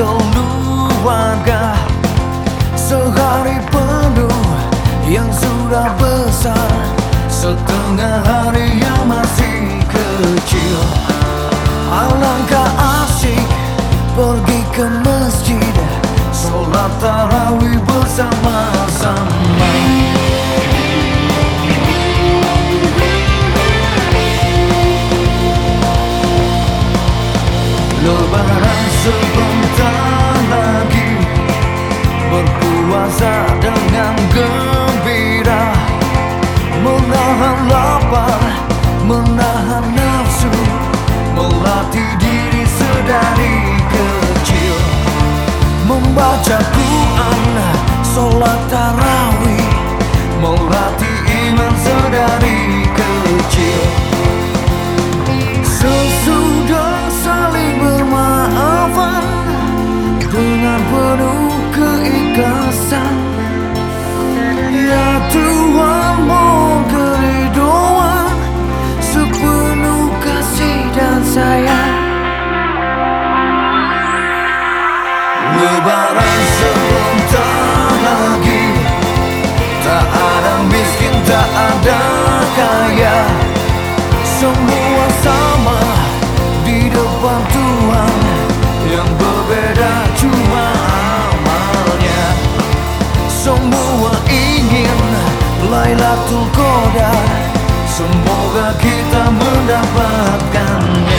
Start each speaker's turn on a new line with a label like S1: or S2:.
S1: sekeluarga Sehari penuh yang sudah besar Setengah hari yang masih kecil. Alangkah asik pergi ke masjid Sholat tarawih Lebaran sebentar sayang. Lebaran sebentar lagi. Tak ada miskin, tak ada Lailatul Qadar Semoga kita mendapatkannya